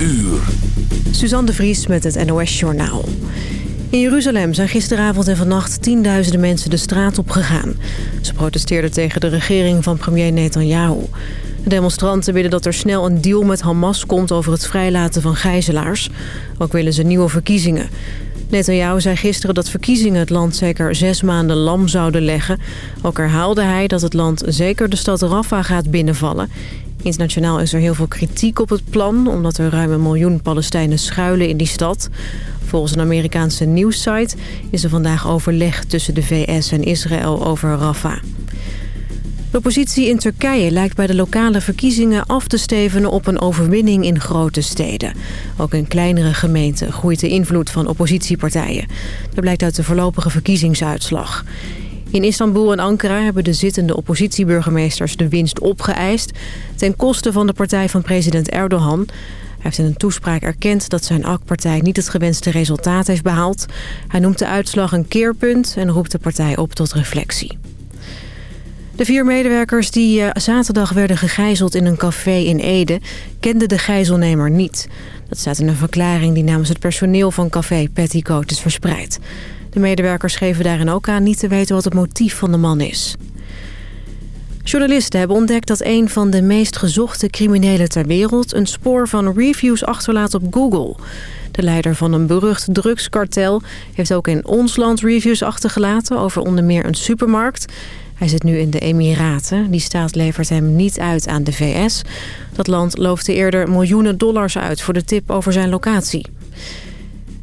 uur. Suzanne de Vries met het NOS Journaal. In Jeruzalem zijn gisteravond en vannacht tienduizenden mensen de straat op gegaan. Ze protesteerden tegen de regering van premier Netanyahu. De demonstranten willen dat er snel een deal met Hamas komt over het vrijlaten van gijzelaars. Ook willen ze nieuwe verkiezingen. Netanyahu zei gisteren dat verkiezingen het land zeker zes maanden lam zouden leggen. Ook herhaalde hij dat het land zeker de stad Rafah gaat binnenvallen. Internationaal is er heel veel kritiek op het plan... omdat er ruim een miljoen Palestijnen schuilen in die stad. Volgens een Amerikaanse nieuwssite is er vandaag overleg tussen de VS en Israël over Rafah. De oppositie in Turkije lijkt bij de lokale verkiezingen af te stevenen op een overwinning in grote steden. Ook in kleinere gemeenten groeit de invloed van oppositiepartijen. Dat blijkt uit de voorlopige verkiezingsuitslag. In Istanbul en Ankara hebben de zittende oppositieburgemeesters de winst opgeëist... ten koste van de partij van president Erdogan. Hij heeft in een toespraak erkend dat zijn AK-partij niet het gewenste resultaat heeft behaald. Hij noemt de uitslag een keerpunt en roept de partij op tot reflectie. De vier medewerkers die eh, zaterdag werden gegijzeld in een café in Ede... kenden de gijzelnemer niet. Dat staat in een verklaring die namens het personeel van café Petticoat is verspreid. De medewerkers geven daarin ook aan niet te weten wat het motief van de man is. Journalisten hebben ontdekt dat een van de meest gezochte criminelen ter wereld... een spoor van reviews achterlaat op Google. De leider van een berucht drugskartel heeft ook in ons land reviews achtergelaten... over onder meer een supermarkt. Hij zit nu in de Emiraten. Die staat levert hem niet uit aan de VS. Dat land loofde eerder miljoenen dollars uit voor de tip over zijn locatie.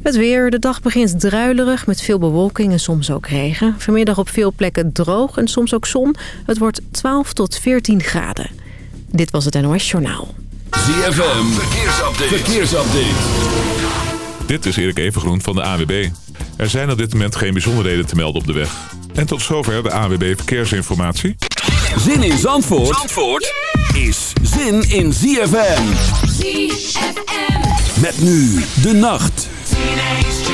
Het weer. De dag begint druilerig met veel bewolking en soms ook regen. Vanmiddag op veel plekken droog en soms ook zon. Het wordt 12 tot 14 graden. Dit was het NOS Journaal. ZFM, verkeersupdate. verkeersupdate. Dit is Erik Evengroen van de AWB. Er zijn op dit moment geen bijzonderheden te melden op de weg. En tot zover de AWB Verkeersinformatie. Zin in Zandvoort, Zandvoort is zin in ZFM. ZFM. Met nu de nacht. Teenage dreams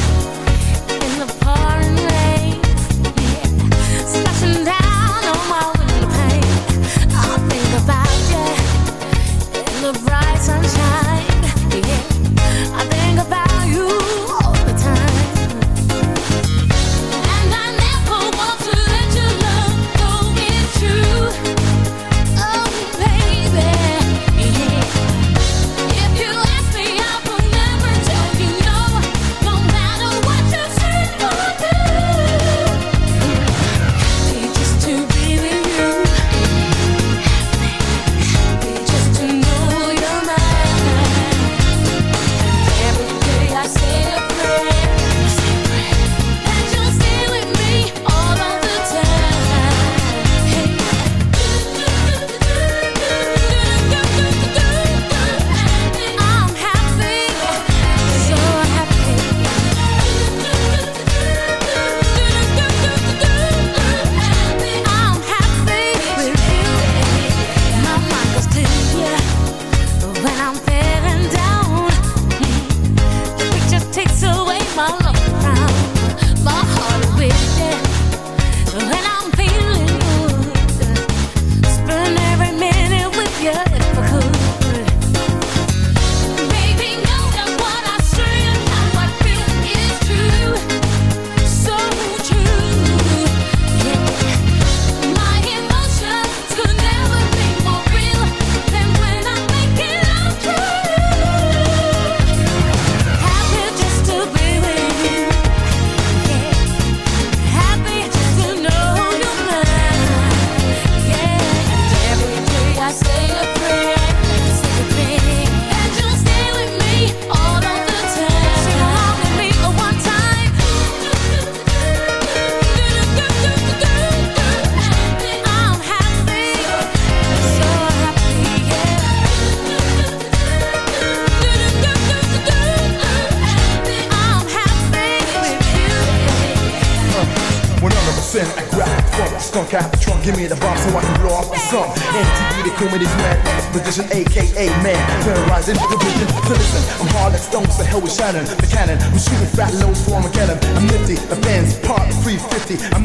vision, aka man. Terrorizing the vision to listen. I'm hard like stone, so hell with Shannon, the cannon. I'm shooting fat loads for Armageddon. I'm nifty, the fans part 350. I'm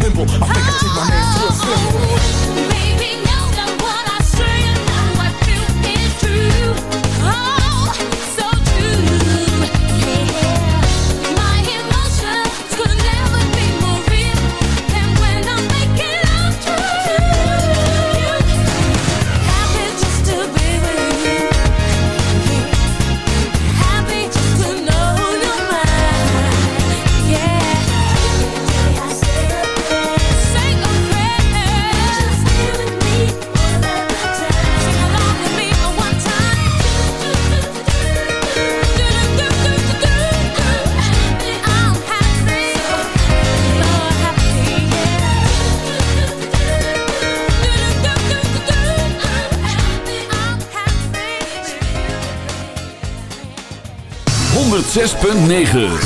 9.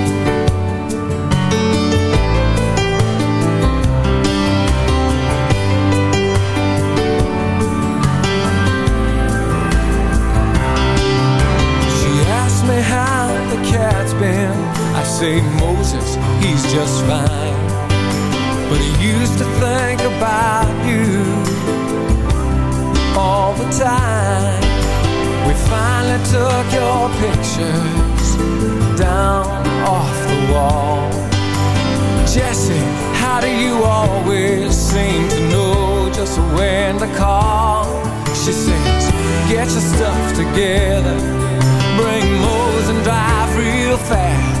Just fine. But he used to think about you all the time. We finally took your pictures down off the wall. Jesse, how do you always seem to know just when to call? She says, get your stuff together, bring Mose and drive real fast.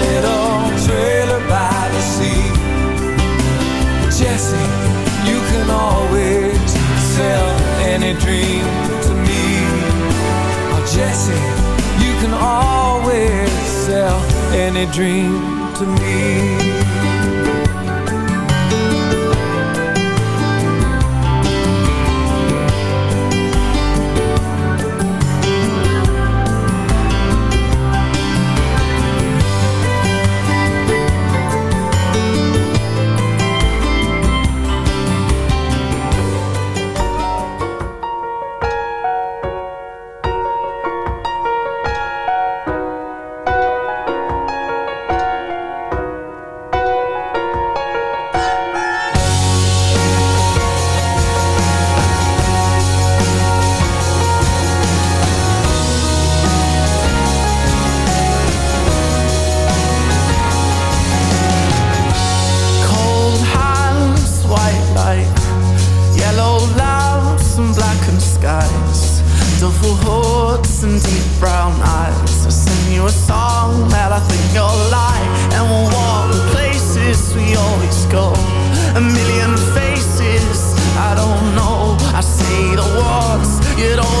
Oh, you can always sell any dream to me. I say the words you'd always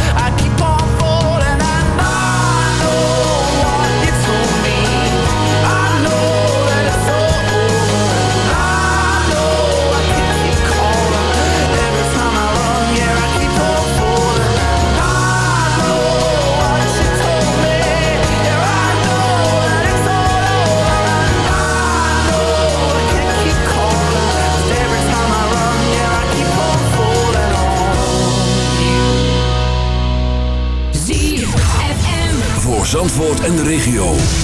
en de regio.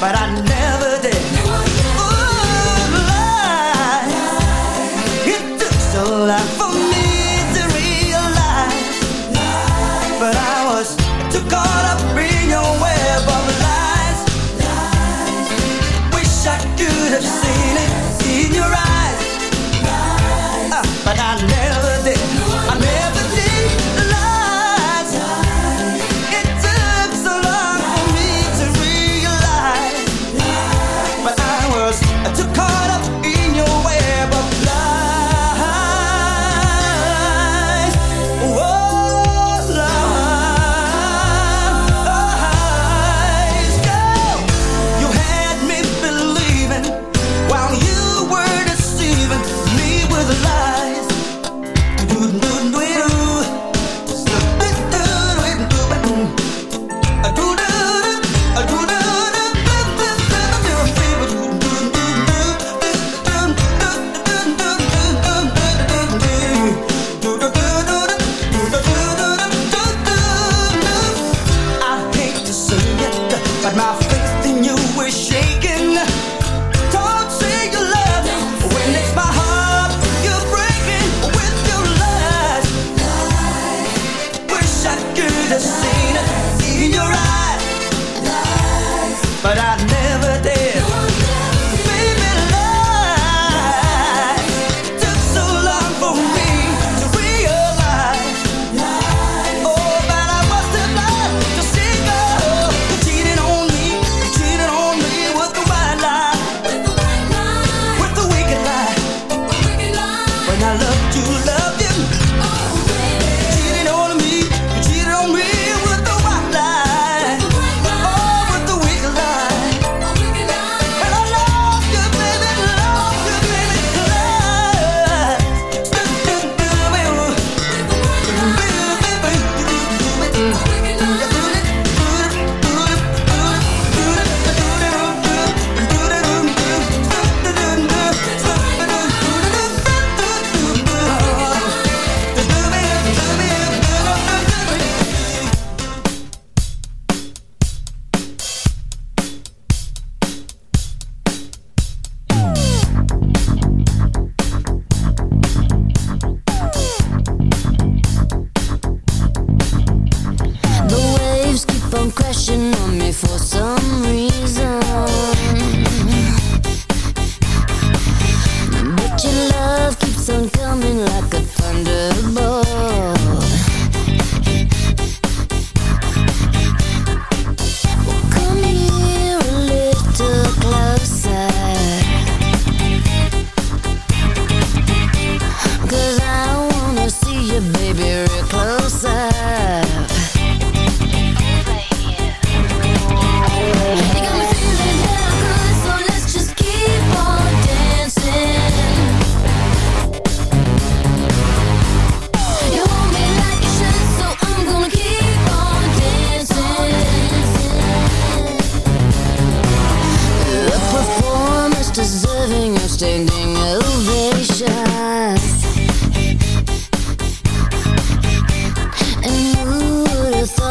but I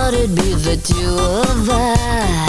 thought it'd be the two of us?